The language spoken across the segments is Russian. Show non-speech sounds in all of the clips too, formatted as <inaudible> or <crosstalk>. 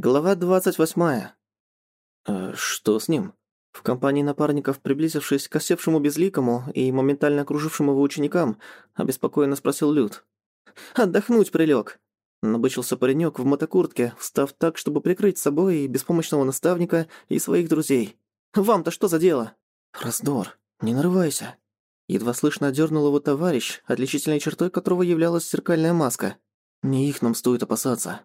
Глава 28. «А что с ним?» В компании напарников, приблизившись к осевшему безликому и моментально окружившему его ученикам, обеспокоенно спросил Люд. «Отдохнуть прилег. Набычился паренек в мотокуртке, встав так, чтобы прикрыть собой и беспомощного наставника, и своих друзей. «Вам-то что за дело?» «Раздор. Не нарывайся». Едва слышно дернул его товарищ, отличительной чертой которого являлась зеркальная маска. «Не их нам стоит опасаться.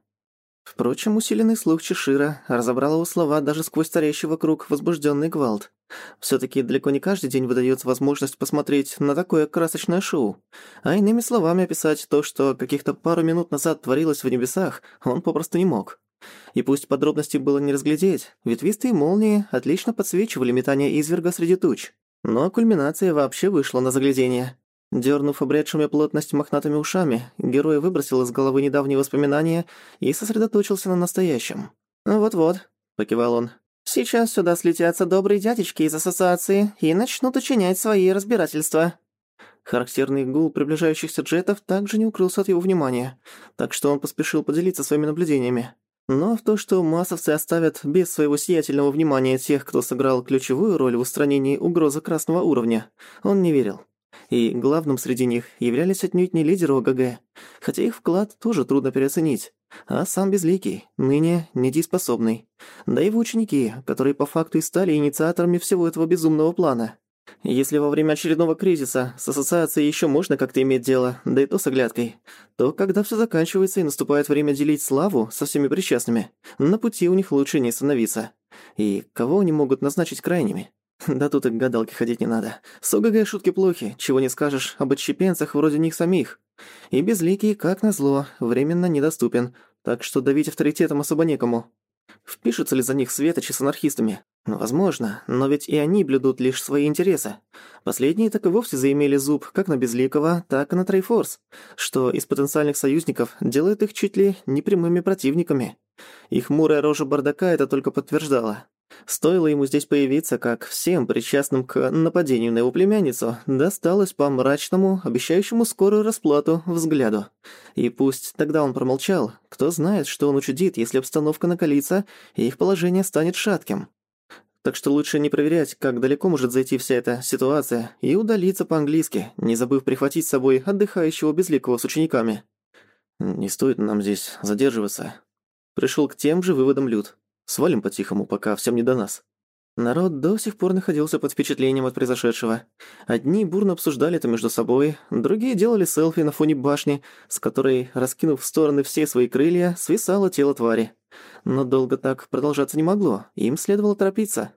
Впрочем, усиленный слух Чешира разобрал его слова даже сквозь царящий вокруг возбужденный гвалт. все таки далеко не каждый день выдается возможность посмотреть на такое красочное шоу. А иными словами описать то, что каких-то пару минут назад творилось в небесах, он попросту не мог. И пусть подробностей было не разглядеть, ветвистые молнии отлично подсвечивали метание изверга среди туч. Но кульминация вообще вышла на заглядение. Дернув обретшими плотность мохнатыми ушами, герой выбросил из головы недавние воспоминания и сосредоточился на настоящем. «Вот-вот», — покивал он. «Сейчас сюда слетятся добрые дядечки из ассоциации и начнут учинять свои разбирательства». Характерный гул приближающихся джетов также не укрылся от его внимания, так что он поспешил поделиться своими наблюдениями. Но в то, что массовцы оставят без своего сиятельного внимания тех, кто сыграл ключевую роль в устранении угрозы красного уровня, он не верил и главным среди них являлись отнюдь не лидеры ОГГ, хотя их вклад тоже трудно переоценить, а сам Безликий, ныне недееспособный, да и его ученики, которые по факту и стали инициаторами всего этого безумного плана. Если во время очередного кризиса с ассоциацией еще можно как-то иметь дело, да и то с оглядкой, то когда все заканчивается и наступает время делить славу со всеми причастными, на пути у них лучше не становиться. И кого они могут назначить крайними? Да тут и к гадалке ходить не надо. С ОГГ шутки плохи, чего не скажешь об отщепенцах вроде них самих. И безликий, как назло, временно недоступен, так что давить авторитетом особо некому. Впишутся ли за них светочи с анархистами? Ну, возможно, но ведь и они блюдут лишь свои интересы. Последние так и вовсе заимели зуб как на Безликого, так и на Трейфорс, что из потенциальных союзников делает их чуть ли не прямыми противниками. Их мурая рожа бардака это только подтверждала. Стоило ему здесь появиться, как всем причастным к нападению на его племянницу досталось по мрачному, обещающему скорую расплату, взгляду. И пусть тогда он промолчал, кто знает, что он учудит, если обстановка накалится, и их положение станет шатким. Так что лучше не проверять, как далеко может зайти вся эта ситуация, и удалиться по-английски, не забыв прихватить с собой отдыхающего безликого с учениками. «Не стоит нам здесь задерживаться». Пришел к тем же выводам Люд. Свалим по-тихому, пока всем не до нас». Народ до сих пор находился под впечатлением от произошедшего. Одни бурно обсуждали это между собой, другие делали селфи на фоне башни, с которой, раскинув в стороны все свои крылья, свисало тело твари. Но долго так продолжаться не могло, им следовало торопиться.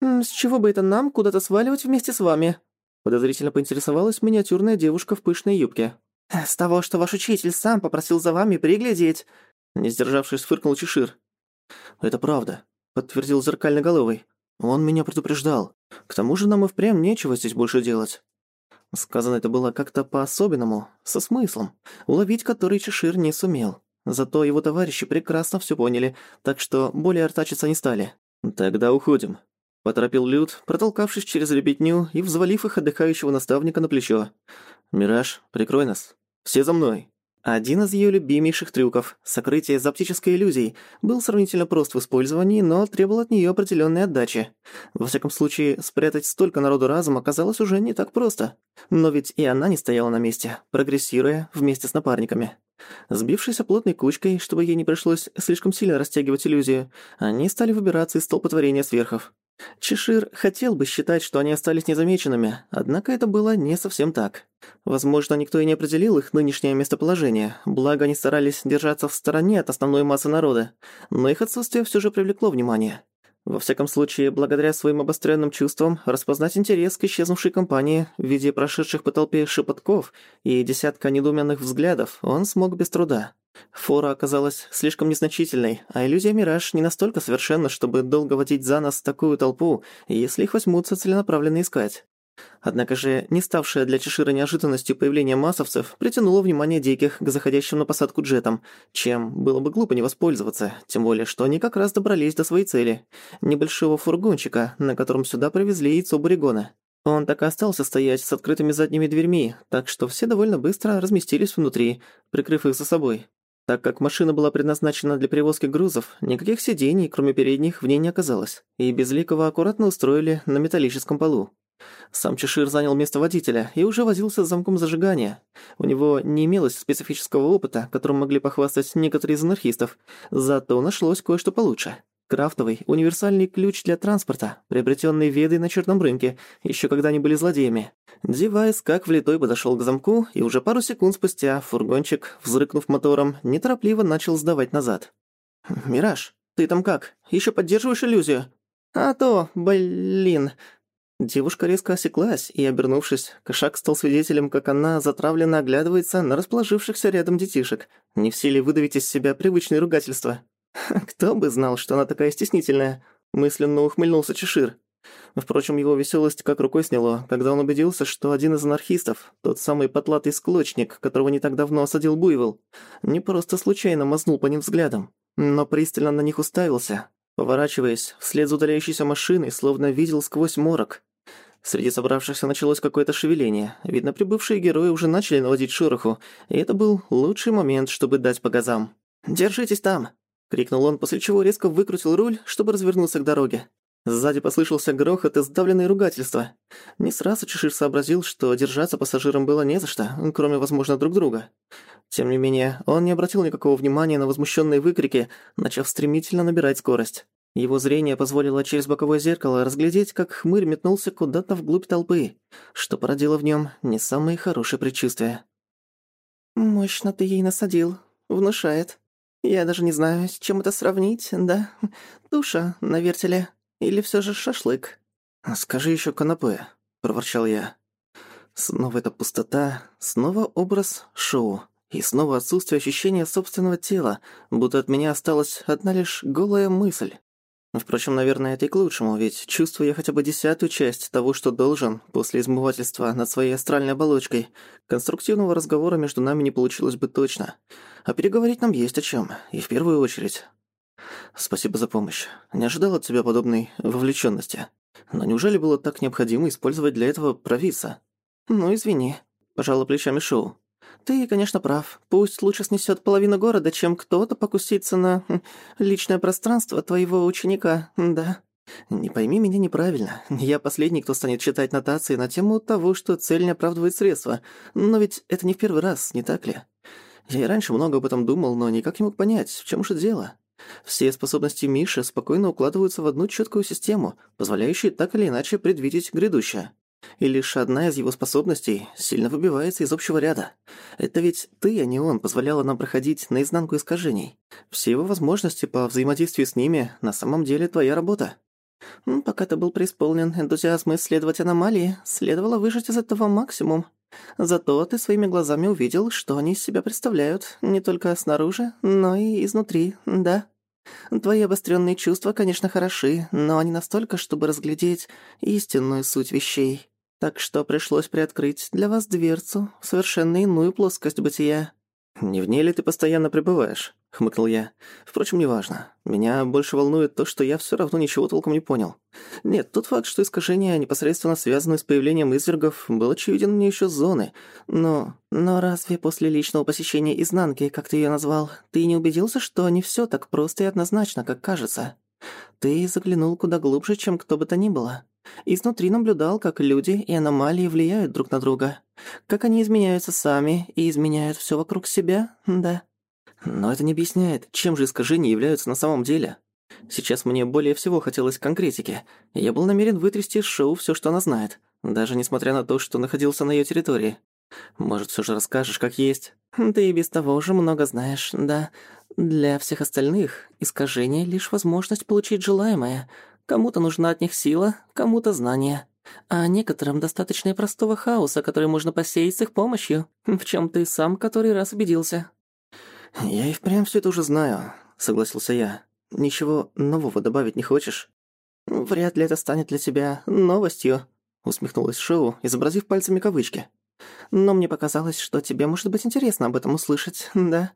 «С чего бы это нам куда-то сваливать вместе с вами?» Подозрительно поинтересовалась миниатюрная девушка в пышной юбке. «С того, что ваш учитель сам попросил за вами приглядеть», не сдержавшись, фыркнул Чешир. «Это правда», — подтвердил зеркальноголовый. «Он меня предупреждал. К тому же нам и впрямь нечего здесь больше делать». Сказано это было как-то по-особенному, со смыслом, уловить который Чешир не сумел. Зато его товарищи прекрасно все поняли, так что более артачиться не стали. «Тогда уходим», — поторопил Люд, протолкавшись через ребятню и взвалив их отдыхающего наставника на плечо. «Мираж, прикрой нас. Все за мной». Один из ее любимейших трюков — сокрытие из оптической иллюзии — был сравнительно прост в использовании, но требовал от нее определенной отдачи. Во всяком случае, спрятать столько народу разом оказалось уже не так просто. Но ведь и она не стояла на месте, прогрессируя вместе с напарниками. Сбившись плотной кучкой, чтобы ей не пришлось слишком сильно растягивать иллюзию, они стали выбираться из столпотворения сверхов. Чешир хотел бы считать, что они остались незамеченными, однако это было не совсем так. Возможно, никто и не определил их нынешнее местоположение, благо они старались держаться в стороне от основной массы народа, но их отсутствие все же привлекло внимание. Во всяком случае, благодаря своим обостренным чувствам, распознать интерес к исчезнувшей компании в виде прошедших по толпе шепотков и десятка недоуменных взглядов он смог без труда. Фора оказалась слишком незначительной, а иллюзия «Мираж» не настолько совершенна, чтобы долго водить за нас такую толпу, если их возьмутся целенаправленно искать. Однако же, не ставшая для Чешира неожиданностью появление массовцев, притянуло внимание диких к заходящим на посадку джетам, чем было бы глупо не воспользоваться, тем более, что они как раз добрались до своей цели – небольшого фургончика, на котором сюда привезли яйцо Буригона. Он так и остался стоять с открытыми задними дверьми, так что все довольно быстро разместились внутри, прикрыв их за собой. Так как машина была предназначена для перевозки грузов, никаких сидений, кроме передних, в ней не оказалось, и Безликого аккуратно устроили на металлическом полу. Сам Чешир занял место водителя и уже возился с замком зажигания. У него не имелось специфического опыта, которым могли похвастать некоторые из анархистов, зато нашлось кое-что получше. Крафтовый, универсальный ключ для транспорта, приобретенный Ведой на черном рынке, еще когда они были злодеями. Девайс как влитой подошел к замку, и уже пару секунд спустя фургончик, взрыкнув мотором, неторопливо начал сдавать назад. «Мираж, ты там как? Еще поддерживаешь иллюзию?» «А то, блин...» Девушка резко осеклась, и, обернувшись, кошак стал свидетелем, как она затравленно оглядывается на расположившихся рядом детишек, не в силе выдавить из себя привычные ругательства. <laughs> Кто бы знал, что она такая стеснительная, мысленно ухмыльнулся Чешир. Впрочем, его веселость как рукой сняло, когда он убедился, что один из анархистов, тот самый потлатый склочник, которого не так давно осадил Буйвол, не просто случайно мазнул по ним взглядом, но пристально на них уставился, поворачиваясь вслед за удаляющейся машиной, словно видел сквозь морок. Среди собравшихся началось какое-то шевеление. Видно, прибывшие герои уже начали наводить шороху, и это был лучший момент, чтобы дать по газам. «Держитесь там!» — крикнул он, после чего резко выкрутил руль, чтобы развернуться к дороге. Сзади послышался грохот и сдавленное ругательство. Не сразу Чешир сообразил, что держаться пассажирам было не за что, кроме, возможно, друг друга. Тем не менее, он не обратил никакого внимания на возмущенные выкрики, начав стремительно набирать скорость. Его зрение позволило через боковое зеркало разглядеть, как хмырь метнулся куда-то вглубь толпы, что породило в нем не самые хорошие предчувствия. «Мощно ты ей насадил. Внушает. Я даже не знаю, с чем это сравнить, да? Туша на вертеле. Или все же шашлык?» «Скажи еще канапе», — проворчал я. Снова эта пустота, снова образ шоу, и снова отсутствие ощущения собственного тела, будто от меня осталась одна лишь голая мысль. Впрочем, наверное, это и к лучшему, ведь чувствую я хотя бы десятую часть того, что должен, после измывательства над своей астральной оболочкой. Конструктивного разговора между нами не получилось бы точно. А переговорить нам есть о чем, и в первую очередь. Спасибо за помощь. Не ожидал от тебя подобной вовлеченности. Но неужели было так необходимо использовать для этого провиса? Ну, извини. Пожала плечами Шоу. Ты, конечно, прав. Пусть лучше снесет половину города, чем кто-то покусится на хм, личное пространство твоего ученика, да. Не пойми меня неправильно. Я последний, кто станет читать нотации на тему того, что цель не оправдывает средства. Но ведь это не в первый раз, не так ли? Я и раньше много об этом думал, но никак не мог понять, в чем же дело. Все способности Миши спокойно укладываются в одну четкую систему, позволяющую так или иначе предвидеть грядущее. И лишь одна из его способностей сильно выбивается из общего ряда. Это ведь ты, а не он, позволяла нам проходить наизнанку искажений. Все его возможности по взаимодействию с ними на самом деле твоя работа. Пока ты был преисполнен энтузиазма исследовать аномалии, следовало выжать из этого максимум. Зато ты своими глазами увидел, что они из себя представляют, не только снаружи, но и изнутри, да. Твои обостренные чувства, конечно, хороши, но они настолько, чтобы разглядеть истинную суть вещей. Так что пришлось приоткрыть для вас дверцу в совершенно иную плоскость бытия». «Не в ней ли ты постоянно пребываешь?» — хмыкнул я. «Впрочем, неважно. Меня больше волнует то, что я всё равно ничего толком не понял. Нет, тот факт, что искажение, непосредственно связанное с появлением извергов, был очевиден мне ещё зоны. Но... Но разве после личного посещения изнанки, как ты её назвал, ты не убедился, что не всё так просто и однозначно, как кажется? Ты заглянул куда глубже, чем кто бы то ни было. Изнутри наблюдал, как люди и аномалии влияют друг на друга. Как они изменяются сами и изменяют всё вокруг себя, да. Но это не объясняет, чем же искажения являются на самом деле. Сейчас мне более всего хотелось конкретики, я был намерен вытрясти из шоу всё, что она знает, даже несмотря на то, что находился на её территории. Может, всё же расскажешь, как есть? Ты и без того уже много знаешь, да. Для всех остальных искажение — лишь возможность получить желаемое — Кому-то нужна от них сила, кому-то знание. А некоторым достаточно и простого хаоса, который можно посеять с их помощью, в чем ты сам который раз убедился». «Я и впрямь все это уже знаю», — согласился я. «Ничего нового добавить не хочешь?» «Вряд ли это станет для тебя новостью», — усмехнулась Шоу, изобразив пальцами кавычки. «Но мне показалось, что тебе может быть интересно об этом услышать, да?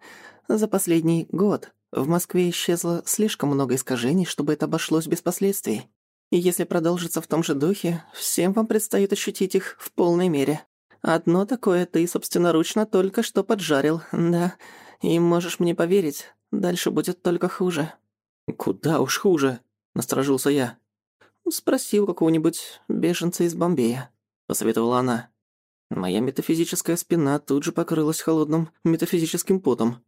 За последний год в Москве исчезло слишком много искажений, чтобы это обошлось без последствий. И если продолжится в том же духе, всем вам предстоит ощутить их в полной мере. Одно такое ты собственноручно только что поджарил, да. И можешь мне поверить, дальше будет только хуже». «Куда уж хуже?» – насторожился я. «Спроси у какого-нибудь беженца из Бомбея», – посоветовала она. Моя метафизическая спина тут же покрылась холодным метафизическим потом.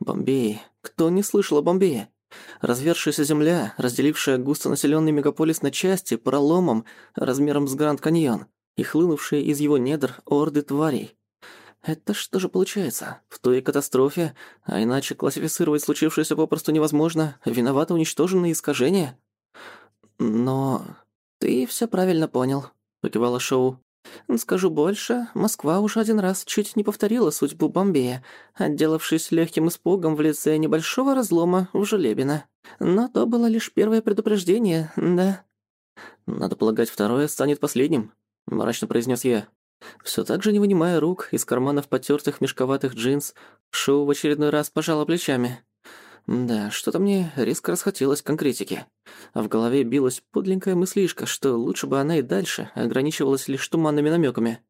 Бомбей. Кто не слышал о Бомбее? Развершаяся земля, разделившая густонаселенный мегаполис на части проломом размером с Гранд Каньон и хлынувшие из его недр орды тварей. Это что же получается? В той катастрофе, а иначе классифицировать случившееся попросту невозможно, виноваты уничтоженные искажения? Но ты все правильно понял, покивала Шоу. Скажу больше, Москва уже один раз чуть не повторила судьбу Бомбея, отделавшись легким испугом в лице небольшого разлома в Желебино. Но то было лишь первое предупреждение, да. «Надо полагать, второе станет последним», — мрачно произнес я. Все так же не вынимая рук из карманов потертых мешковатых джинс, Шоу в очередной раз пожала плечами. Да, что-то мне резко расхотелось конкретики. А в голове билась подленькая мыслишка, что лучше бы она и дальше ограничивалась лишь туманными намеками.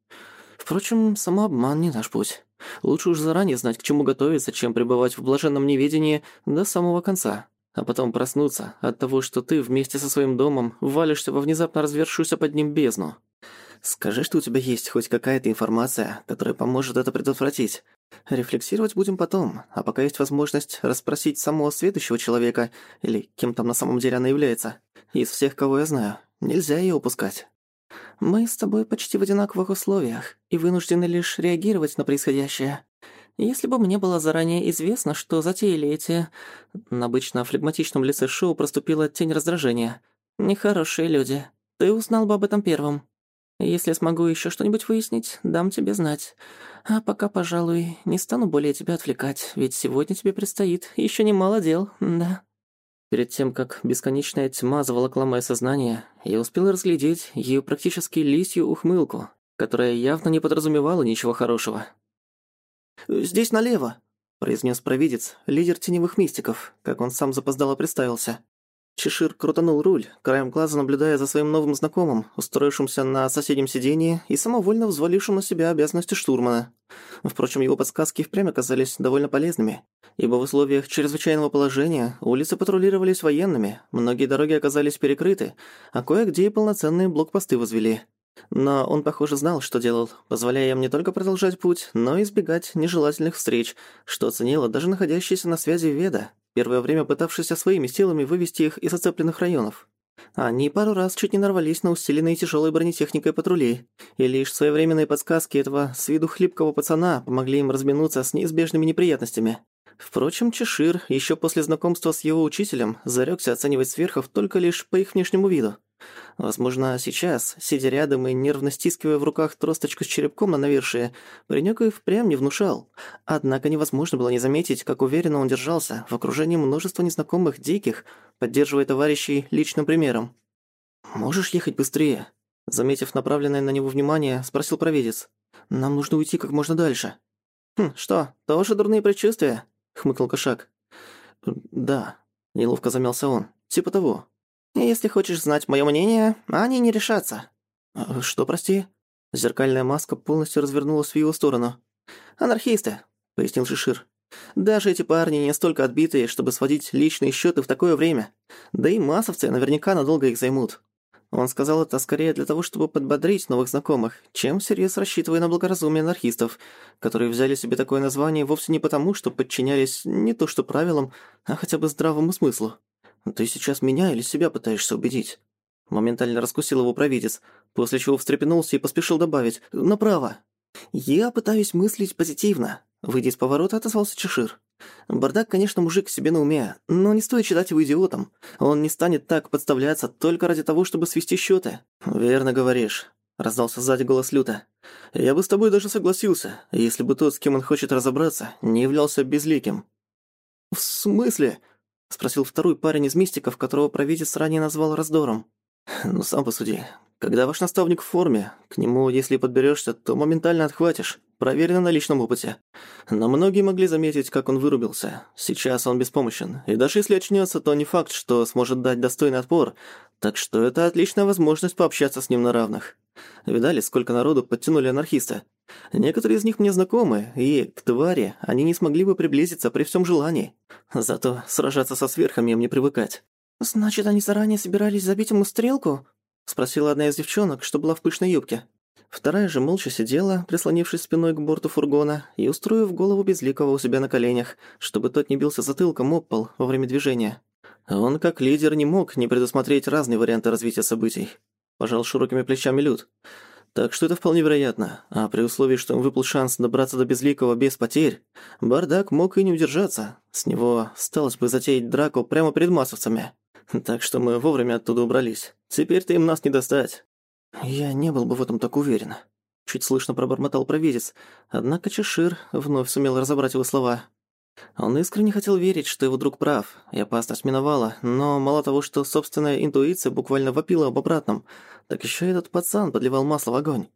Впрочем, самообман не наш путь. Лучше уж заранее знать, к чему готовиться, чем пребывать в блаженном неведении до самого конца. А потом проснуться от того, что ты вместе со своим домом валишься во внезапно развершуюся под ним бездну. Скажи, что у тебя есть хоть какая-то информация, которая поможет это предотвратить. Рефлексировать будем потом, а пока есть возможность расспросить самого следующего человека, или кем там на самом деле она является. Из всех, кого я знаю, нельзя ее упускать. Мы с тобой почти в одинаковых условиях и вынуждены лишь реагировать на происходящее. Если бы мне было заранее известно, что затеяли эти... На обычно флегматичном лице Шоу проступила тень раздражения. Нехорошие люди. Ты узнал бы об этом первым. Если смогу еще что-нибудь выяснить, дам тебе знать. А пока, пожалуй, не стану более тебя отвлекать, ведь сегодня тебе предстоит еще немало дел, да». Перед тем, как бесконечная тьма заволокла мое сознание, я успел разглядеть ее практически лисью ухмылку, которая явно не подразумевала ничего хорошего. «Здесь налево», — произнес провидец, лидер теневых мистиков, как он сам запоздало представился. Чешир крутанул руль, краем глаза наблюдая за своим новым знакомым, устроившимся на соседнем сидении и самовольно взвалившим на себя обязанности штурмана. Впрочем, его подсказки впрямь оказались довольно полезными, ибо в условиях чрезвычайного положения улицы патрулировались военными, многие дороги оказались перекрыты, а кое-где и полноценные блокпосты возвели. Но он, похоже, знал, что делал, позволяя им не только продолжать путь, но и избегать нежелательных встреч, что оценила даже находящаяся на связи Веда, первое время пытавшийся своими силами вывести их из оцепленных районов. Они пару раз чуть не нарвались на усиленные тяжелой бронетехникой патрули, и лишь своевременные подсказки этого с виду хлипкого пацана помогли им разминуться с неизбежными неприятностями. Впрочем, Чешир, еще после знакомства с его учителем, зарекся оценивать сверхов только лишь по их внешнему виду. Возможно, сейчас, сидя рядом и нервно стискивая в руках тросточку с черепком на навершие, паренёк и впрямь не внушал. Однако невозможно было не заметить, как уверенно он держался в окружении множества незнакомых диких, поддерживая товарищей личным примером. «Можешь ехать быстрее?» Заметив направленное на него внимание, спросил провидец. «Нам нужно уйти как можно дальше». «Хм, что, тоже дурные предчувствия?» — хмыкнул кошак. «Да», — неловко замялся он. «Типа того». Если хочешь знать моё мнение, они не решатся». А, «Что, прости?» Зеркальная маска полностью развернулась в его сторону. «Анархисты», — пояснил Шишир. «Даже эти парни не настолько отбитые, чтобы сводить личные счёты в такое время. Да и массовцы наверняка надолго их займут». Он сказал это скорее для того, чтобы подбодрить новых знакомых, чем всерьез рассчитывая на благоразумие анархистов, которые взяли себе такое название вовсе не потому, что подчинялись не то что правилам, а хотя бы здравому смыслу. «Ты сейчас меня или себя пытаешься убедить?» Моментально раскусил его провидец, после чего встрепенулся и поспешил добавить «Направо». «Я пытаюсь мыслить позитивно», — выйдя из поворота, отозвался Чешир. «Бардак, конечно, мужик себе на уме, но не стоит считать его идиотом. Он не станет так подставляться только ради того, чтобы свести счеты. «Верно говоришь», — раздался сзади голос Люта. «Я бы с тобой даже согласился, если бы тот, с кем он хочет разобраться, не являлся безликим». «В смысле?» — спросил второй парень из мистиков, которого провидец ранее назвал раздором. «Ну, сам посуди. Когда ваш наставник в форме, к нему, если подберешься, то моментально отхватишь. Проверено на личном опыте. Но многие могли заметить, как он вырубился. Сейчас он беспомощен. И даже если очнется, то не факт, что сможет дать достойный отпор. Так что это отличная возможность пообщаться с ним на равных. Видали, сколько народу подтянули анархисты? Некоторые из них мне знакомы, и к твари они не смогли бы приблизиться при всем желании. Зато сражаться со сверхами им не привыкать. «Значит, они заранее собирались забить ему стрелку?» — спросила одна из девчонок, что была в пышной юбке. Вторая же молча сидела, прислонившись спиной к борту фургона и устроив голову безликого у себя на коленях, чтобы тот не бился затылком об пол во время движения. Он, как лидер, не мог не предусмотреть разные варианты развития событий. Пожал широкими плечами Люд. Так что это вполне вероятно. А при условии, что им выпал шанс добраться до Безликого без потерь, бардак мог и не удержаться. С него сталось бы затеять драку прямо перед массовцами. Так что мы вовремя оттуда убрались. Теперь-то им нас не достать. «Я не был бы в этом так уверен», — чуть слышно пробормотал провидец, однако Чешир вновь сумел разобрать его слова. Он искренне хотел верить, что его друг прав, и опасность миновала, но мало того, что собственная интуиция буквально вопила об обратном, так еще этот пацан подливал масло в огонь.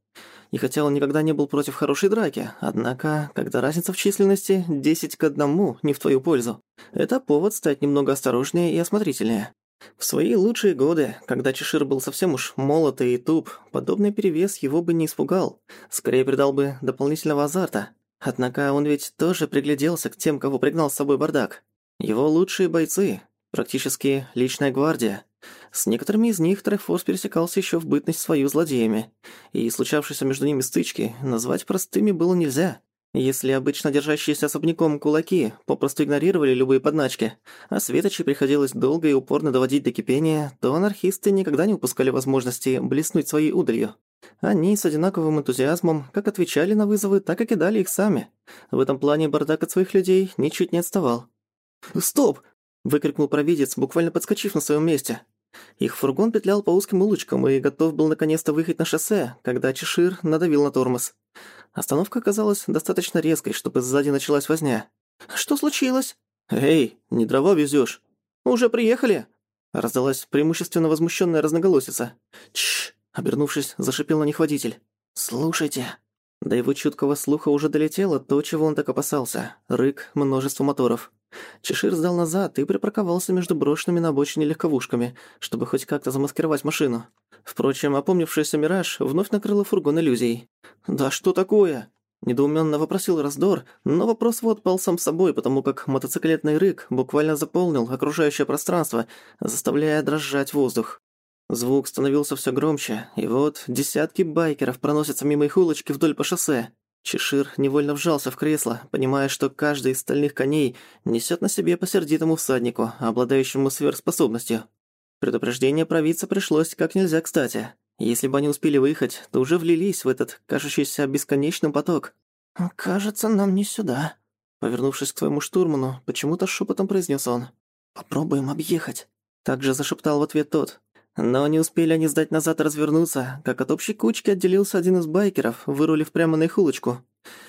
И хотя он никогда не был против хорошей драки, однако, когда разница в численности 10 к 1 не в твою пользу, это повод стать немного осторожнее и осмотрительнее. В свои лучшие годы, когда Чешир был совсем уж молод и туп, подобный перевес его бы не испугал, скорее придал бы дополнительного азарта. Однако он ведь тоже пригляделся к тем, кого пригнал с собой бардак. Его лучшие бойцы, практически личная гвардия. С некоторыми из них Трефорс пересекался еще в бытность свою злодеями, и случавшиеся между ними стычки назвать простыми было нельзя. Если обычно держащиеся особняком кулаки попросту игнорировали любые подначки, а Светочи приходилось долго и упорно доводить до кипения, то анархисты никогда не упускали возможности блеснуть своей удалью. Они с одинаковым энтузиазмом как отвечали на вызовы, так и кидали их сами. В этом плане бардак от своих людей ничуть не отставал. «Стоп!» – выкрикнул провидец, буквально подскочив на своем месте. Их фургон петлял по узким улочкам и готов был наконец-то выехать на шоссе, когда Чешир надавил на тормоз. Остановка оказалась достаточно резкой, чтобы сзади началась возня. «Что случилось?» «Эй, не дрова везёшь?» «Уже приехали?» Раздалась преимущественно возмущённая разноголосица. «Тш!» — обернувшись, зашипел на них водитель. «Слушайте!» До его чуткого слуха уже долетело то, чего он так опасался. Рык множества моторов. Чешир сдал назад и припарковался между брошенными на обочине легковушками, чтобы хоть как-то замаскировать машину. Впрочем, опомнившийся «Мираж» вновь накрыла фургон иллюзий. «Да что такое?» Недоуменно вопросил Раздор, но вопрос вот пал сам собой, потому как мотоциклетный рык буквально заполнил окружающее пространство, заставляя дрожать воздух. Звук становился все громче, и вот десятки байкеров проносятся мимо их улочки вдоль по шоссе. Чешир невольно вжался в кресло, понимая, что каждый из стальных коней несет на себе по сердитому всаднику, обладающему сверхспособностью. Предупреждение провидца пришлось как нельзя кстати. Если бы они успели выехать, то уже влились в этот, кажущийся бесконечным поток. «Кажется, нам не сюда», — повернувшись к своему штурману, почему-то шепотом произнес он. «Попробуем объехать», — также зашептал в ответ тот. Но не успели они сдать назад развернуться, как от общей кучки отделился один из байкеров, вырулив прямо на их улочку.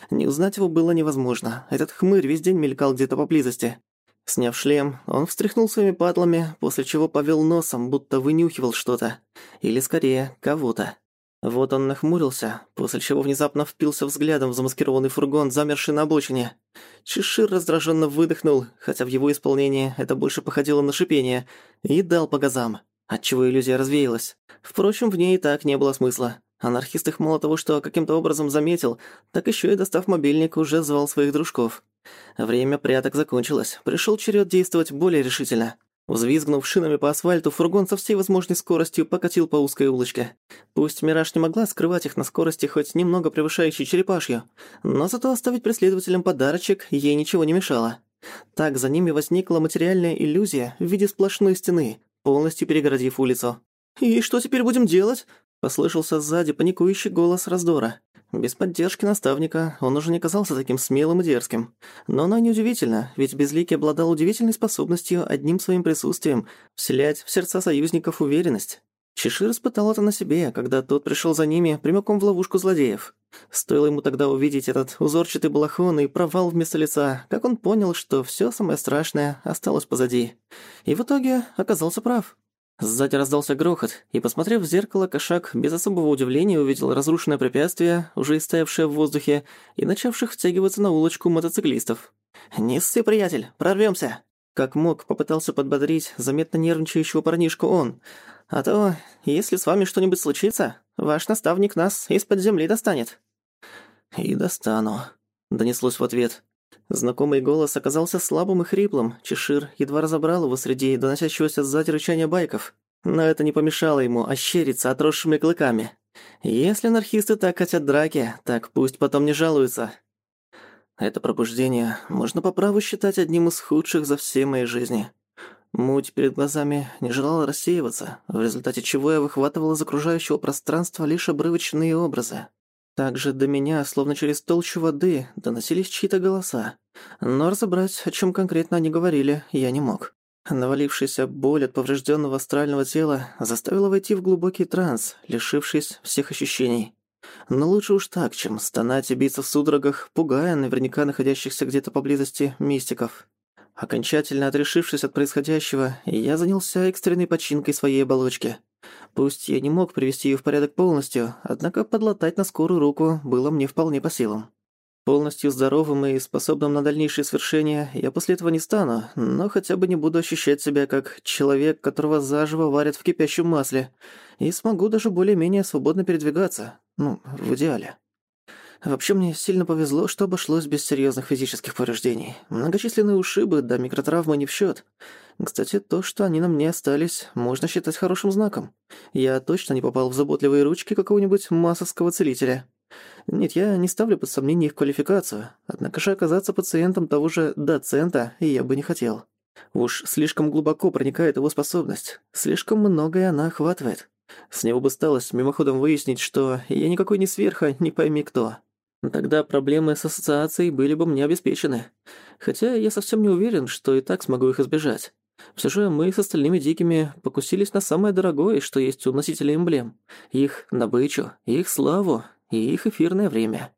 Не узнать его было невозможно. Этот хмырь весь день мелькал где-то поблизости. Сняв шлем, он встряхнул своими патлами, после чего повел носом, будто вынюхивал что-то. Или, скорее, кого-то. Вот он нахмурился, после чего внезапно впился взглядом в замаскированный фургон, замерший на обочине. Чешир раздраженно выдохнул, хотя в его исполнении это больше походило на шипение, и дал по газам, отчего иллюзия развеялась. Впрочем, в ней и так не было смысла. Анархист их мало того, что каким-то образом заметил, так еще и достав мобильник, уже звал своих дружков. Время пряток закончилось. Пришел черед действовать более решительно. Взвизгнув шинами по асфальту, фургон со всей возможной скоростью покатил по узкой улочке. Пусть Мираж не могла скрывать их на скорости, хоть немного превышающей черепашью, но зато оставить преследователям подарочек ей ничего не мешало. Так за ними возникла материальная иллюзия в виде сплошной стены, полностью перегородив улицу. «И что теперь будем делать?» – послышался сзади паникующий голос раздора. Без поддержки наставника он уже не казался таким смелым и дерзким. Но оно неудивительно, ведь Безликий обладал удивительной способностью одним своим присутствием вселять в сердца союзников уверенность. Чешир испытал это на себе, когда тот пришел за ними прямиком в ловушку злодеев. Стоило ему тогда увидеть этот узорчатый балахон и провал вместо лица, как он понял, что все самое страшное осталось позади. И в итоге оказался прав. Сзади раздался грохот, и, посмотрев в зеркало, кошак без особого удивления увидел разрушенное препятствие, уже истаявшее в воздухе, и начавших втягиваться на улочку мотоциклистов. «Не ссы, приятель, прорвёмся!» Как мог, попытался подбодрить заметно нервничающего парнишку он. «А то, если с вами что-нибудь случится, Ваш наставник нас из-под земли достанет». «И достану», — донеслось в ответ. Знакомый голос оказался слабым и хриплым. Чешир едва разобрал его среди доносящегося сзади рычания байков. Но это не помешало ему ощериться отросшими клыками. Если анархисты так хотят драки, так пусть потом не жалуются. Это пробуждение можно по праву считать одним из худших за все мои жизни. Муть перед глазами не желала рассеиваться, в результате чего я выхватывал из окружающего пространства лишь обрывочные образы. Также до меня, словно через толщу воды, доносились чьи-то голоса. Но разобрать, о чем конкретно они говорили, я не мог. Навалившаяся боль от поврежденного астрального тела заставила войти в глубокий транс, лишившись всех ощущений. Но лучше уж так, чем стонать и биться в судорогах, пугая наверняка находящихся где-то поблизости мистиков. Окончательно отрешившись от происходящего, я занялся экстренной починкой своей оболочки — Пусть я не мог привести ее в порядок полностью, однако подлатать на скорую руку было мне вполне по силам. Полностью здоровым и способным на дальнейшие свершения я после этого не стану, но хотя бы не буду ощущать себя как человек, которого заживо варят в кипящем масле, и смогу даже более-менее свободно передвигаться, ну, в идеале. Вообще мне сильно повезло, что обошлось без серьезных физических повреждений. Многочисленные ушибы да микротравмы не в счет. Кстати, то, что они на мне остались, можно считать хорошим знаком. Я точно не попал в заботливые ручки какого-нибудь массовского целителя. Нет, я не ставлю под сомнение их квалификацию, однако же оказаться пациентом того же доцента я бы не хотел. Уж слишком глубоко проникает его способность, слишком многое она охватывает. С него бы сталось мимоходом выяснить, что я никакой не сверха, не пойми кто. Тогда проблемы с ассоциацией были бы мне обеспечены. Хотя я совсем не уверен, что и так смогу их избежать. Все же мы с остальными дикими покусились на самое дорогое, что есть у носителей эмблем. Их добычу, их славу и их эфирное время.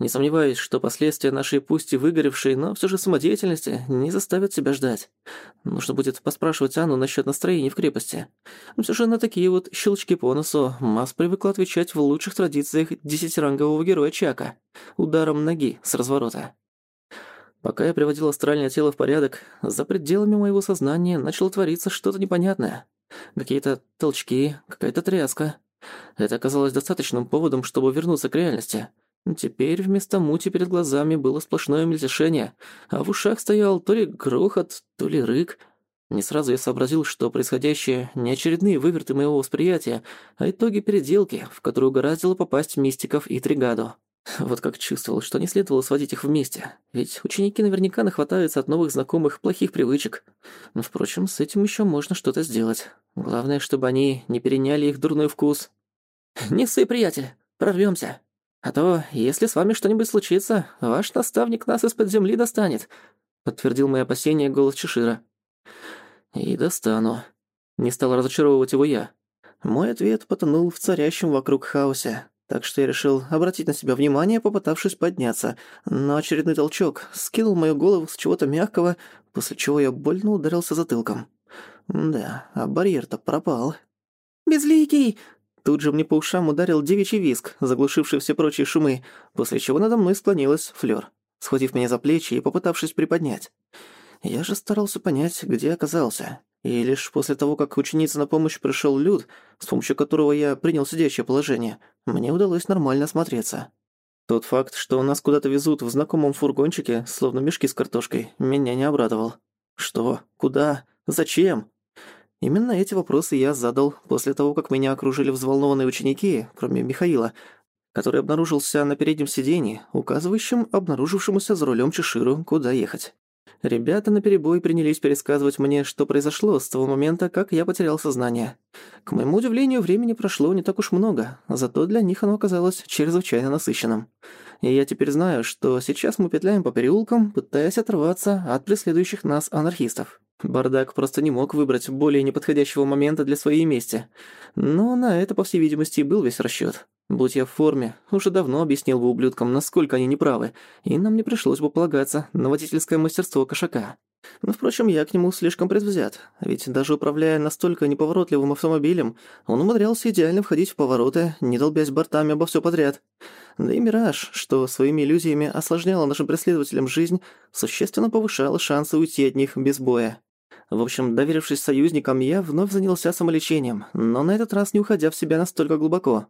Не сомневаюсь, что последствия нашей пусть и выгоревшей, но все же самодеятельности не заставят себя ждать. Нужно будет поспрашивать Анну насчет настроения в крепости. Все же на такие вот щелчки по носу Мас привыкла отвечать в лучших традициях десятирангового героя Чака. Ударом ноги с разворота. Пока я приводил астральное тело в порядок, за пределами моего сознания начало твориться что-то непонятное. Какие-то толчки, какая-то тряска. Это оказалось достаточным поводом, чтобы вернуться к реальности — Теперь вместо мути перед глазами было сплошное мельтешение, а в ушах стоял то ли грохот, то ли рык. Не сразу я сообразил, что происходящее не очередные выверты моего восприятия, а итоги переделки, в которую угораздило попасть мистиков и тригаду. Вот как чувствовал, что не следовало сводить их вместе, ведь ученики наверняка нахватаются от новых знакомых плохих привычек. Но, впрочем, с этим еще можно что-то сделать. Главное, чтобы они не переняли их дурной вкус. «Не ссы, приятель, прорвемся. А то, если с вами что-нибудь случится, ваш наставник нас из-под земли достанет», — подтвердил мои опасения голос Чешира. «И достану». Не стал разочаровывать его я. Мой ответ потонул в царящем вокруг хаосе, так что я решил обратить на себя внимание, попытавшись подняться, но очередной толчок скинул мою голову с чего-то мягкого, после чего я больно ударился затылком. Да, а барьер-то пропал. «Безликий!» Тут же мне по ушам ударил девичий виск, заглушивший все прочие шумы, после чего надо мной склонилась Флёр, схватив меня за плечи и попытавшись приподнять. Я же старался понять, где оказался. И лишь после того, как ученица на помощь пришел Люд, с помощью которого я принял сидящее положение, мне удалось нормально осмотреться. Тот факт, что нас куда-то везут в знакомом фургончике, словно мешки с картошкой, меня не обрадовал. Что? Куда? Зачем? Именно эти вопросы я задал после того, как меня окружили взволнованные ученики, кроме Михаила, который обнаружился на переднем сиденье, указывающим обнаружившемуся за рулем Чеширу, куда ехать. Ребята наперебой принялись пересказывать мне, что произошло с того момента, как я потерял сознание. К моему удивлению, времени прошло не так уж много, зато для них оно оказалось чрезвычайно насыщенным. И я теперь знаю, что сейчас мы петляем по переулкам, пытаясь оторваться от преследующих нас анархистов. Бардак просто не мог выбрать более неподходящего момента для своей мести. Но на это, по всей видимости, был весь расчёт. Будь я в форме, уже давно объяснил бы ублюдкам, насколько они неправы, и нам не пришлось бы полагаться на водительское мастерство кошака. Но, впрочем, я к нему слишком предвзят, ведь даже управляя настолько неповоротливым автомобилем, он умудрялся идеально входить в повороты, не долбясь бортами обо всё подряд. Да и «Мираж», что своими иллюзиями осложняло нашим преследователям жизнь, существенно повышало шансы уйти от них без боя. В общем, доверившись союзникам, я вновь занялся самолечением, но на этот раз не уходя в себя настолько глубоко.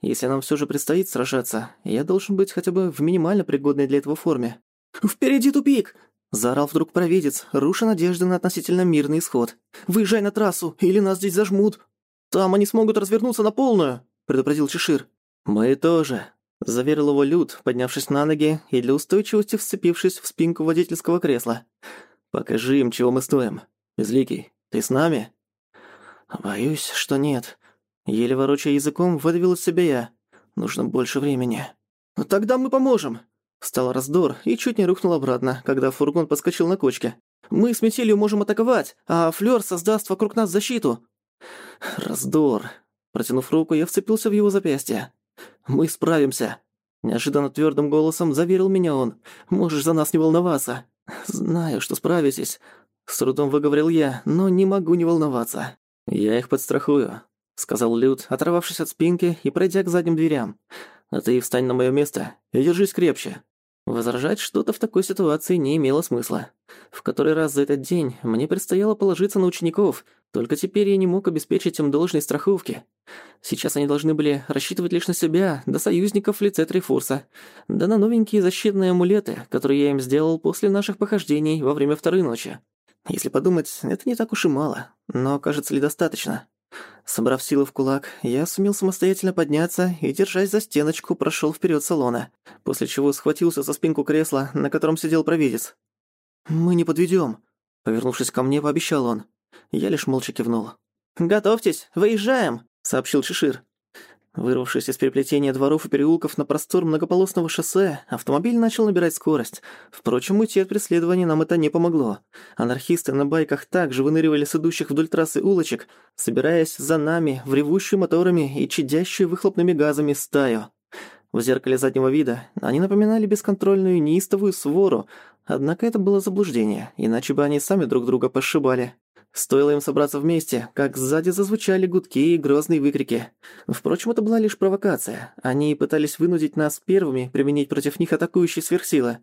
Если нам все же предстоит сражаться, я должен быть хотя бы в минимально пригодной для этого форме. «Впереди тупик!» – заорал вдруг провидец, руша надежды на относительно мирный исход. «Выезжай на трассу, или нас здесь зажмут!» «Там они смогут развернуться на полную!» – предупредил Чешир. «Мы тоже», – заверил его Люд, поднявшись на ноги и для устойчивости вцепившись в спинку водительского кресла. «Покажи им, чего мы стоим». «Безликий, ты с нами?» «Боюсь, что нет». Еле ворочая языком, выдавил из себя я. «Нужно больше времени». «Ну «Тогда мы поможем!» Встал раздор и чуть не рухнул обратно, когда фургон подскочил на кочке. «Мы с метелью можем атаковать, а Флёр создаст вокруг нас защиту». «Раздор!» Протянув руку, я вцепился в его запястье. «Мы справимся!» Неожиданно твердым голосом заверил меня он. «Можешь за нас не волноваться». «Знаю, что справитесь. С трудом выговорил я, но не могу не волноваться. «Я их подстрахую», — сказал Люд, оторвавшись от спинки и пройдя к задним дверям. «А ты встань на моё место и держись крепче». Возражать что-то в такой ситуации не имело смысла. В который раз за этот день мне предстояло положиться на учеников, только теперь я не мог обеспечить им должной страховки. Сейчас они должны были рассчитывать лишь на себя, да союзников в лице Трифурса, да на новенькие защитные амулеты, которые я им сделал после наших похождений во время второй ночи. Если подумать, это не так уж и мало, но кажется ли достаточно? Собрав силы в кулак, я сумел самостоятельно подняться и, держась за стеночку, прошел вперед салона, после чего схватился за спинку кресла, на котором сидел провидец. «Мы не подведем, повернувшись ко мне, пообещал он. Я лишь молча кивнул. «Готовьтесь, выезжаем!» — сообщил Шишир. Вырвавшись из переплетения дворов и переулков на простор многополосного шоссе, автомобиль начал набирать скорость. Впрочем, уйти от преследования нам это не помогло. Анархисты на байках также выныривали с идущих вдоль трассы улочек, собираясь за нами в ревущую моторами и чадящую выхлопными газами стаю. В зеркале заднего вида они напоминали бесконтрольную неистовую свору, однако это было заблуждение, иначе бы они сами друг друга пошибали. Стоило им собраться вместе, как сзади зазвучали гудки и грозные выкрики. Впрочем, это была лишь провокация. Они пытались вынудить нас первыми применить против них атакующие сверхсилы.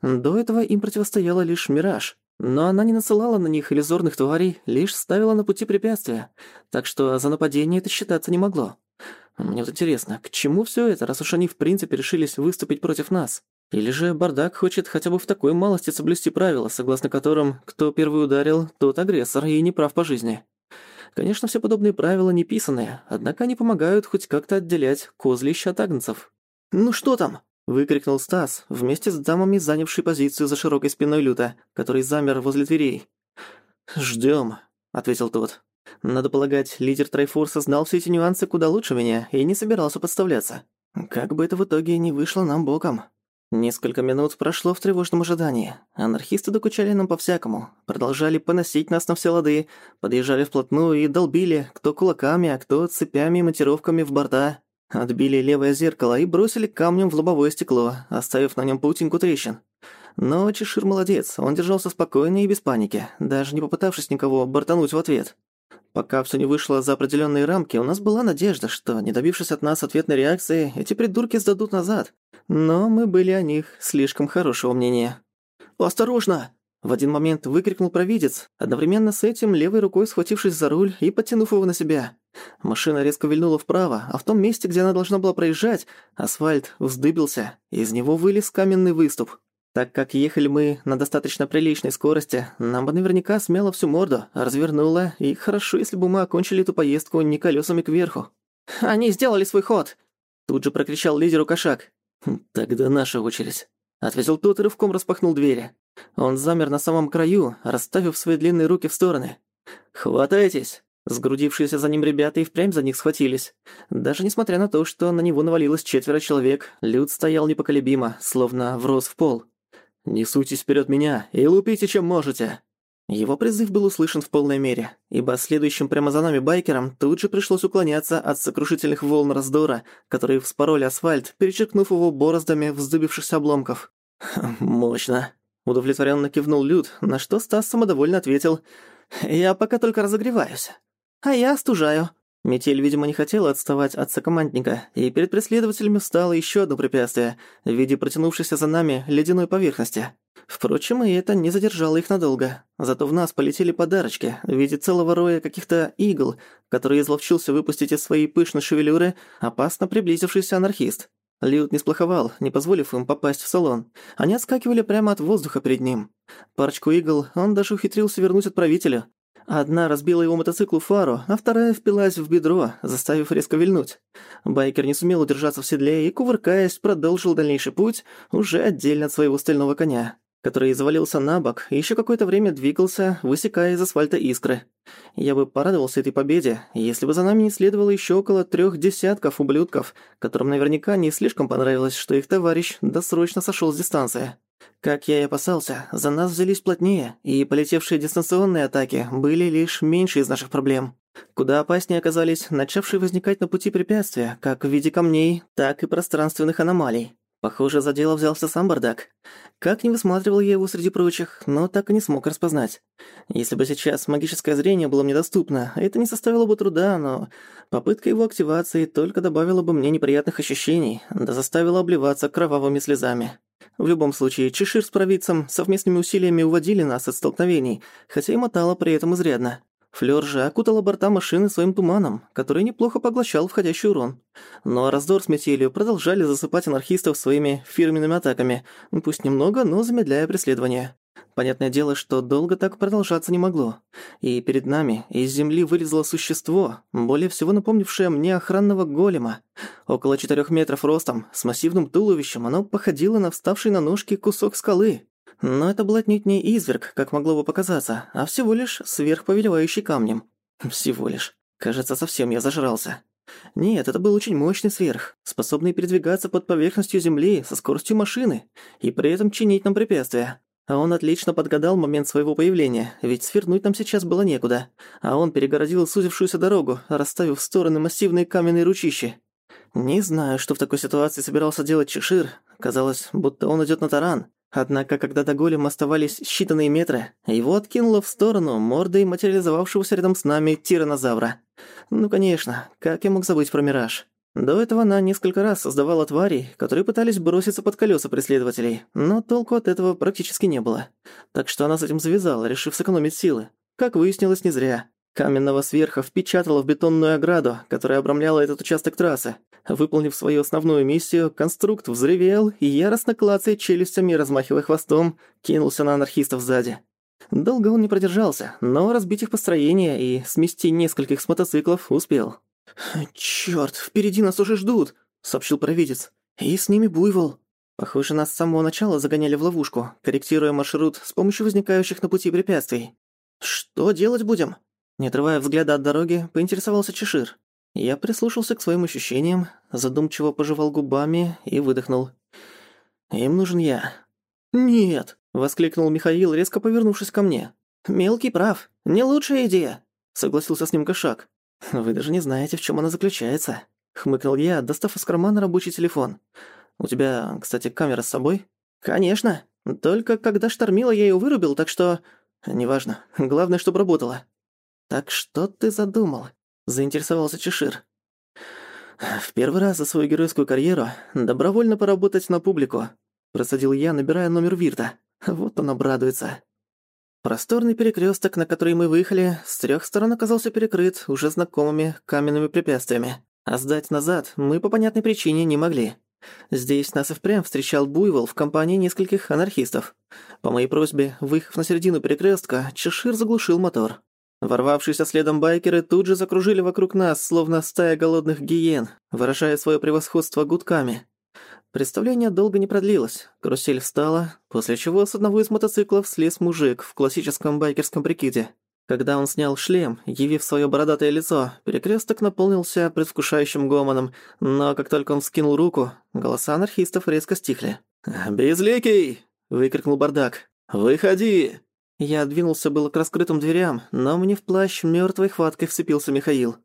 До этого им противостояла лишь Мираж. Но она не насылала на них иллюзорных тварей, лишь ставила на пути препятствия. Так что за нападение это считаться не могло. Мне вот интересно, к чему всё это, раз уж они в принципе решились выступить против нас? Или же бардак хочет хотя бы в такой малости соблюсти правила, согласно которым кто первый ударил, тот агрессор и не прав по жизни. Конечно, все подобные правила не писанные, однако они помогают хоть как-то отделять козлища от агнцев. «Ну что там?» — выкрикнул Стас, вместе с дамами, занявший позицию за широкой спиной Люта, который замер возле дверей. «Ждём», — ответил тот. Надо полагать, лидер Трайфорса знал все эти нюансы куда лучше меня и не собирался подставляться. Как бы это в итоге не вышло нам боком. Несколько минут прошло в тревожном ожидании. Анархисты докучали нам по-всякому. Продолжали поносить нас на все лады, подъезжали вплотную и долбили, кто кулаками, а кто цепями и монтировками в борта. Отбили левое зеркало и бросили камнем в лобовое стекло, оставив на нем паутинку трещин. Но Чешир молодец, он держался спокойно и без паники, даже не попытавшись никого бортануть в ответ. Пока все не вышло за определенные рамки, у нас была надежда, что, не добившись от нас ответной реакции, эти придурки сдадут назад. Но мы были о них слишком хорошего мнения. «Осторожно!» В один момент выкрикнул провидец, одновременно с этим левой рукой схватившись за руль и потянув его на себя. Машина резко вильнула вправо, а в том месте, где она должна была проезжать, асфальт вздыбился, из него вылез каменный выступ. Так как ехали мы на достаточно приличной скорости, нам бы наверняка смело всю морду развернуло, и хорошо, если бы мы окончили эту поездку не колесами кверху. «Они сделали свой ход!» Тут же прокричал лидеру кошак. «Хм, «Тогда наша очередь», — ответил тот и рывком распахнул двери. Он замер на самом краю, расставив свои длинные руки в стороны. «Хватайтесь!» Сгрудившиеся за ним ребята и впрямь за них схватились. Даже несмотря на то, что на него навалилось четверо человек, Люд стоял непоколебимо, словно врос в пол. «Не суйтесь вперед меня и лупите, чем можете!» Его призыв был услышан в полной мере, ибо следующим прямо за нами байкерам тут же пришлось уклоняться от сокрушительных волн раздора, которые вспороли асфальт, перечеркнув его бороздами вздыбившихся обломков. «Мощно!» — удовлетворенно кивнул Люд, на что Стас самодовольно ответил «Я пока только разогреваюсь». «А я остужаю», Метель, видимо, не хотела отставать от сокомандника, и перед преследователями встало еще одно препятствие в виде протянувшейся за нами ледяной поверхности. Впрочем, и это не задержало их надолго. Зато в нас полетели подарочки в виде целого роя каких-то игл, которые изловчился выпустить из своей пышной шевелюры опасно приблизившийся анархист. Лют не сплоховал, не позволив им попасть в салон. Они отскакивали прямо от воздуха перед ним. Парочку игл он даже ухитрился вернуть отправителю, Одна разбила его мотоциклу фару, а вторая впилась в бедро, заставив резко вильнуть. Байкер не сумел удержаться в седле и, кувыркаясь, продолжил дальнейший путь уже отдельно от своего стального коня, который завалился на бок и ещё какое-то время двигался, высекая из асфальта искры. Я бы порадовался этой победе, если бы за нами не следовало ещё около трёх десятков ублюдков, которым наверняка не слишком понравилось, что их товарищ досрочно сошёл с дистанции. Как я и опасался, за нас взялись плотнее, и полетевшие дистанционные атаки были лишь меньше из наших проблем. Куда опаснее оказались начавшие возникать на пути препятствия, как в виде камней, так и пространственных аномалий. Похоже, за дело взялся сам бардак. Как не высматривал я его среди прочих, но так и не смог распознать. Если бы сейчас магическое зрение было мне доступно, это не составило бы труда, но попытка его активации только добавила бы мне неприятных ощущений, да заставила обливаться кровавыми слезами. В любом случае, Чешир с провидцем совместными усилиями уводили нас от столкновений, хотя и мотало при этом изрядно. Флёр же окутала борта машины своим туманом, который неплохо поглощал входящий урон. Но раздор с метелью продолжали засыпать анархистов своими фирменными атаками, пусть немного, но замедляя преследование. Понятное дело, что долго так продолжаться не могло. И перед нами из земли вылезло существо, более всего напомнившее мне охранного голема. Около четырех метров ростом, с массивным туловищем, оно походило на вставший на ножки кусок скалы. Но это был отнюдь не изверг, как могло бы показаться, а всего лишь сверхповелевающий камнем. <laughs> Всего лишь. Кажется, совсем я зажрался. Нет, это был очень мощный сверх, способный передвигаться под поверхностью Земли со скоростью машины и при этом чинить нам препятствия. А он отлично подгадал момент своего появления, ведь свернуть нам сейчас было некуда. А он перегородил сузившуюся дорогу, расставив в стороны массивные каменные ручищи. Не знаю, что в такой ситуации собирался делать Чешир. Казалось, будто он идёт на таран. Однако, когда до голема оставались считанные метры, его откинуло в сторону мордой материализовавшегося рядом с нами тиранозавра. Ну, конечно, как я мог забыть про Мираж? До этого она несколько раз создавала тварей, которые пытались броситься под колеса преследователей, но толку от этого практически не было. Так что она с этим завязала, решив сэкономить силы. Как выяснилось, не зря. Каменного сверха впечатала в бетонную ограду, которая обрамляла этот участок трассы. Выполнив свою основную миссию, конструкт взревел и, яростно клацая челюстями и размахивая хвостом, кинулся на анархистов сзади. Долго он не продержался, но разбить их построение и смести нескольких с мотоциклов успел. «Чёрт, впереди нас уже ждут», — сообщил провидец. «И с ними буйвол». Похоже, нас с самого начала загоняли в ловушку, корректируя маршрут с помощью возникающих на пути препятствий. «Что делать будем?» Не отрывая взгляда от дороги, поинтересовался Чешир. Я прислушался к своим ощущениям, задумчиво пожевал губами и выдохнул. «Им нужен я». «Нет!» — воскликнул Михаил, резко повернувшись ко мне. «Мелкий прав. Не лучшая идея», — согласился с ним кошак. «Вы даже не знаете, в чем она заключается», — хмыкнул я, достав из кармана рабочий телефон. «У тебя, кстати, камера с собой?» «Конечно. Только когда штормило, я ее вырубил, так что...» «Неважно. Главное, чтобы работала». «Так что ты задумал?» — заинтересовался Чешир. «В первый раз за свою геройскую карьеру добровольно поработать на публику», — просадил я, набирая номер Вирта. «Вот он обрадуется». Просторный перекресток, на который мы выехали, с трех сторон оказался перекрыт уже знакомыми каменными препятствиями, а сдать назад мы по понятной причине не могли. Здесь нас и впрямь встречал Буйвол в компании нескольких анархистов. По моей просьбе, выехав на середину перекрестка, Чешир заглушил мотор. Ворвавшиеся следом байкеры тут же закружили вокруг нас, словно стая голодных гиен, выражая свое превосходство гудками. Представление долго не продлилось. Карусель встала, после чего с одного из мотоциклов слез мужик в классическом байкерском прикиде. Когда он снял шлем, явив свое бородатое лицо, перекресток наполнился предвкушающим гомоном, но как только он скинул руку, голоса анархистов резко стихли. «Безликий!» — выкрикнул бардак. «Выходи!» Я двинулся было к раскрытым дверям, но мне в плащ мёртвой хваткой вцепился Михаил.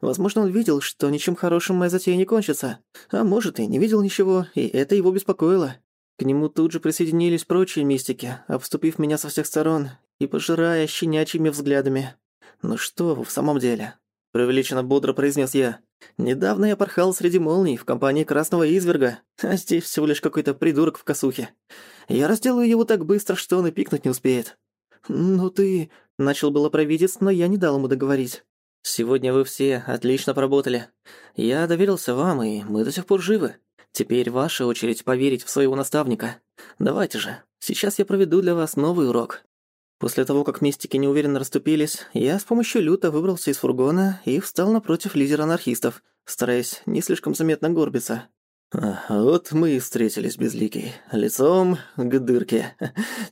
Возможно, он видел, что ничем хорошим моя затея не кончится. А может, и не видел ничего, и это его беспокоило. К нему тут же присоединились прочие мистики, обступив меня со всех сторон и пожирая щенячьими взглядами. Ну что вы в самом деле? – преувеличенно бодро произнес я. «Недавно я порхал среди молний в компании Красного Изверга, а здесь всего лишь какой-то придурок в косухе. Я разделаю его так быстро, что он и пикнуть не успеет». «Ну ты...» – начал было провидец, но я не дал ему договорить. «Сегодня вы все отлично поработали. Я доверился вам, и мы до сих пор живы. Теперь ваша очередь поверить в своего наставника. Давайте же, сейчас я проведу для вас новый урок». После того, как мистики неуверенно расступились, я с помощью люта выбрался из фургона и встал напротив лидера анархистов, стараясь не слишком заметно горбиться. «Вот мы и встретились, Безликий, лицом к дырке.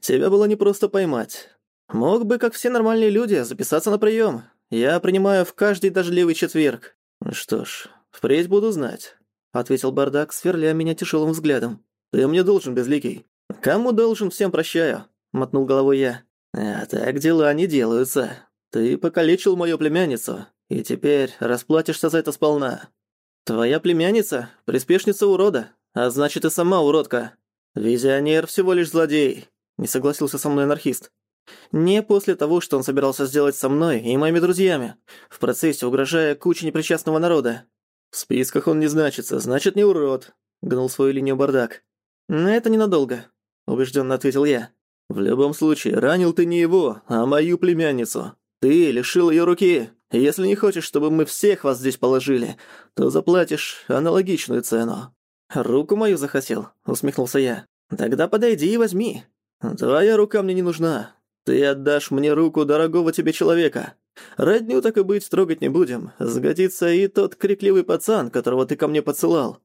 Тебя было непросто поймать. Мог бы, как все нормальные люди, записаться на прием. Я принимаю в каждый дождливый четверг. Что ж, впредь буду знать», — ответил Бардак, сверля меня тяжелым взглядом. «Ты мне должен, Безликий». «Кому должен, всем прощаю», — мотнул головой я. «А так дела не делаются. Ты покалечил мою племянницу, и теперь расплатишься за это сполна. Твоя племянница – приспешница урода, а значит и сама уродка. Визионер всего лишь злодей», – не согласился со мной анархист. «Не после того, что он собирался сделать со мной и моими друзьями, в процессе угрожая куче непричастного народа. В списках он не значится, значит не урод», – гнул свою линию бардак. «Это ненадолго», – убежденно ответил я. В любом случае, ранил ты не его, а мою племянницу. Ты лишил ее руки. Если не хочешь, чтобы мы всех вас здесь положили, то заплатишь аналогичную цену». «Руку мою захотел», — усмехнулся я. «Тогда подойди и возьми. Твоя рука мне не нужна. Ты отдашь мне руку дорогого тебе человека. Родню так и быть трогать не будем. Сгодится и тот крикливый пацан, которого ты ко мне подсылал.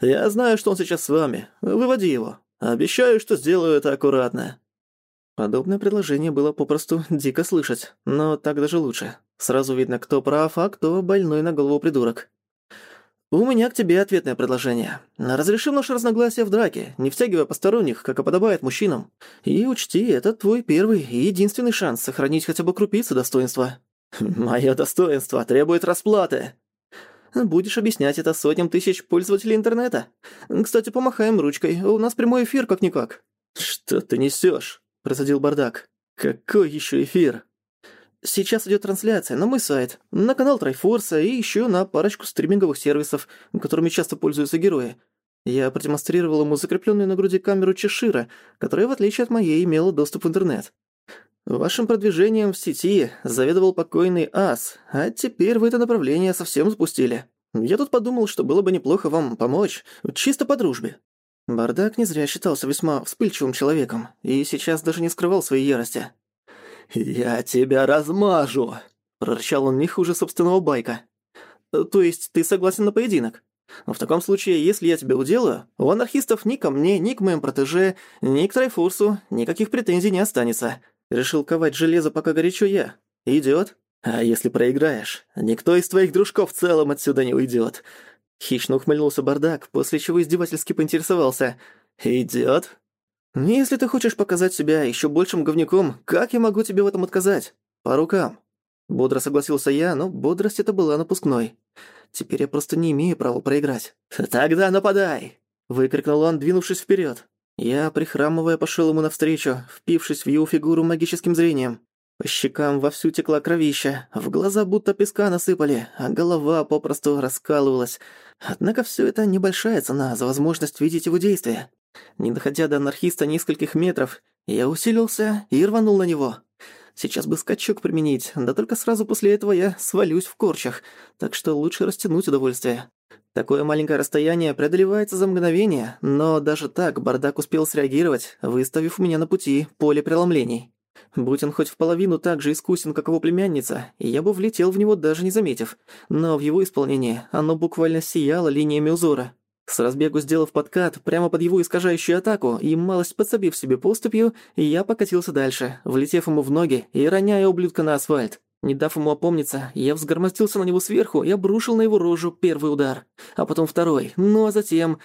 Я знаю, что он сейчас с вами. Выводи его. Обещаю, что сделаю это аккуратно». Подобное предложение было попросту дико слышать, но так даже лучше. Сразу видно, кто прав, а кто больной на голову придурок. «У меня к тебе ответное предложение. Разрешим наше разногласие в драке, не втягивая посторонних, как и подобает мужчинам. И учти, это твой первый и единственный шанс сохранить хотя бы крупицу достоинства». <laughs> «Моё достоинство требует расплаты», Будешь объяснять это сотням тысяч пользователей интернета. Кстати, помахаем ручкой, у нас прямой эфир как-никак». «Что ты несёшь?» – процедил бардак. «Какой еще эфир?» «Сейчас идет трансляция на мой сайт, на канал Трайфорса и еще на парочку стриминговых сервисов, которыми часто пользуются герои. Я продемонстрировал ему закрепленную на груди камеру Чешира, которая, в отличие от моей, имела доступ в интернет. Вашим продвижением в сети заведовал покойный Ас, а теперь вы это направление совсем запустили. Я тут подумал, что было бы неплохо вам помочь, чисто по дружбе. Бардак не зря считался весьма вспыльчивым человеком и сейчас даже не скрывал своей ярости. «Я тебя размажу!» – прорычал он не хуже собственного байка. «То есть ты согласен на поединок? Но в таком случае, если я тебя уделаю, у анархистов ни ко мне, ни к моим протеже, ни к Трайфурсу никаких претензий не останется. Решил ковать железо, пока горячо я. Идёт? А если проиграешь, никто из твоих дружков в целом отсюда не уйдет. Хищно ухмыльнулся бардак, после чего издевательски поинтересовался. «Идёт?» «Если ты хочешь показать себя ещё большим говняком, как я могу тебе в этом отказать? По рукам». Бодро согласился я, но бодрость это была напускной. Теперь я просто не имею права проиграть. «Тогда нападай!» — выкрикнул он, двинувшись вперёд. Я, прихрамывая, пошёл ему навстречу, впившись в его фигуру магическим зрением. По щекам вовсю текла кровища, в глаза будто песка насыпали, а голова попросту раскалывалась. Однако всё это небольшая цена за возможность видеть его действия. Не доходя до анархиста нескольких метров, я усилился и рванул на него. Сейчас бы скачок применить, да только сразу после этого я свалюсь в корчах, так что лучше растянуть удовольствие. Такое маленькое расстояние преодолевается за мгновение, но даже так бардак успел среагировать, выставив у меня на пути поле преломлений. Будь он хоть в половину так же искусен, как его племянница, я бы влетел в него даже не заметив. Но в его исполнении оно буквально сияло линиями узора. С разбегу сделав подкат прямо под его искажающую атаку и малость подсобив себе поступью, я покатился дальше, влетев ему в ноги и роняя ублюдка на асфальт. Не дав ему опомниться, я взгромоздился на него сверху и обрушил на его рожу первый удар, а потом второй, ну а затем...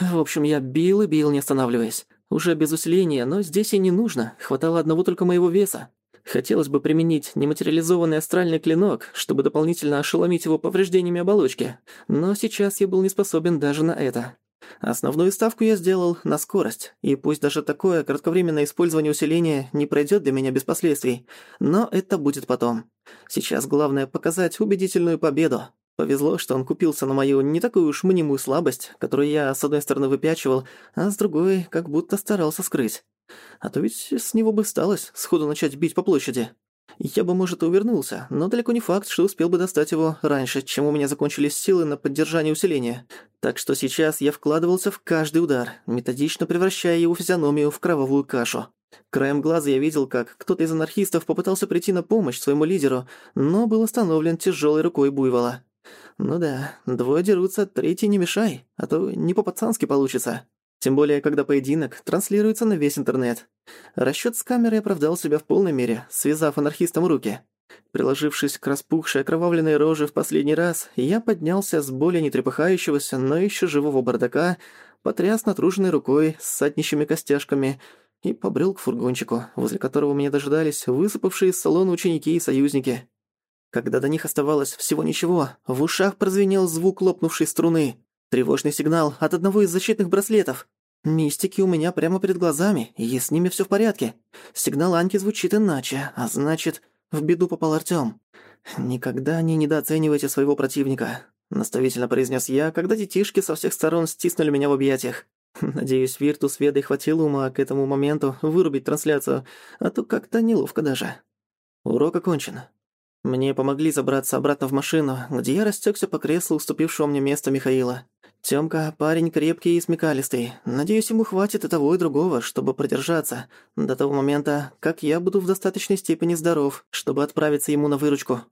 В общем, я бил и бил, не останавливаясь. Уже без усиления, но здесь и не нужно, хватало одного только моего веса. Хотелось бы применить нематериализованный астральный клинок, чтобы дополнительно ошеломить его повреждениями оболочки, но сейчас я был не способен даже на это. Основную ставку я сделал на скорость, и пусть даже такое кратковременное использование усиления не пройдет для меня без последствий, но это будет потом. Сейчас главное показать убедительную победу. Повезло, что он купился на мою не такую уж мнимую слабость, которую я с одной стороны выпячивал, а с другой как будто старался скрыть. А то ведь с него бы сталось сходу начать бить по площади. Я бы, может, и увернулся, но далеко не факт, что успел бы достать его раньше, чем у меня закончились силы на поддержание усиления. Так что сейчас я вкладывался в каждый удар, методично превращая его физиономию в кровавую кашу. Краем глаза я видел, как кто-то из анархистов попытался прийти на помощь своему лидеру, но был остановлен тяжелой рукой буйвола. Ну да, двое дерутся, третий не мешай, а то не по-пацански получится. Тем более, когда поединок транслируется на весь интернет. Расчёт с камерой оправдал себя в полной мере, связав анархистам руки. Приложившись к распухшей окровавленной роже в последний раз, я поднялся с более не трепыхающегося, но ещё живого бардака, потряс натруженной рукой с саднищими костяшками и побрел к фургончику, возле которого меня дожидались высыпавшие из салона ученики и союзники. Когда до них оставалось всего ничего, в ушах прозвенел звук лопнувшей струны. Тревожный сигнал от одного из защитных браслетов. Мистики у меня прямо перед глазами, и с ними всё в порядке. Сигнал Аньки звучит иначе, а значит, в беду попал Артём. «Никогда не недооценивайте своего противника», — наставительно произнес я, когда детишки со всех сторон стиснули меня в объятиях. Надеюсь, Виртус Ведой хватило ума к этому моменту вырубить трансляцию, а то как-то неловко даже. Урок окончен. Мне помогли забраться обратно в машину, где я растёкся по креслу уступившего мне место Михаила. Тёмка парень крепкий и смекалистый. Надеюсь, ему хватит и того, и другого, чтобы продержаться до того момента, как я буду в достаточной степени здоров, чтобы отправиться ему на выручку.